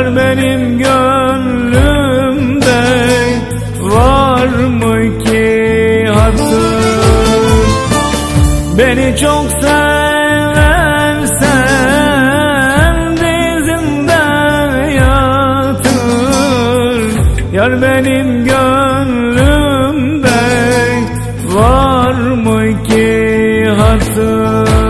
Yar benim gönlümde var mı ki hatır Beni çok seversen dizimde yatır. Yar benim gönlümde var mı ki hatır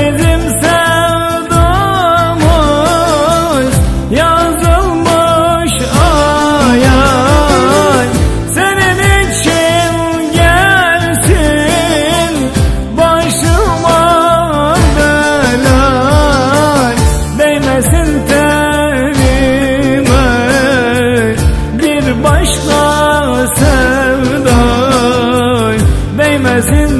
Yar bizim sevdamız yazılmış ay Senin için gelsin başıma bela Değmesin tenime bir başka sevda Değmesin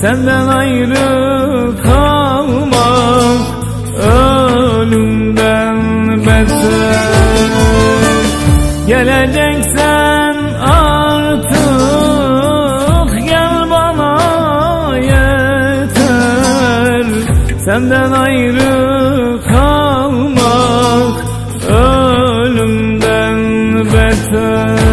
Senden ayrı kalmak ölümden beter. Geleceksen artık gel bana yeter. Senden ayrı kalmak ölümden beter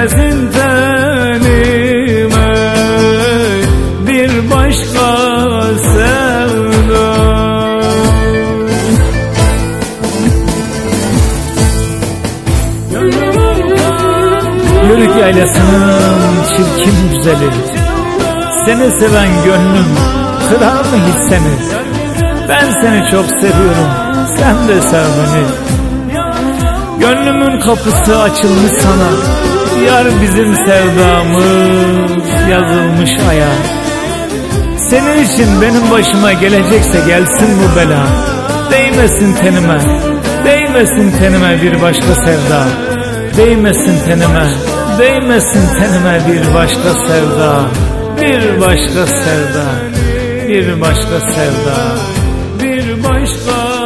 Değmesin tenime çirkin güzeli. Seni seven gönlüm kırar mı hiç seni? Ben seni çok seviyorum sen de sev beni Gönlümün kapısı açılmış sana Yar bizim sevdamız yazılmış aya. Senin için benim başıma gelecekse gelsin bu bela. Değmesin tenime Değmesin tenime bir başka sevda. Değmesin tenime Değmesin tenime bir başka sevda. Bir başka sevda Bir başka sevda. Bir başka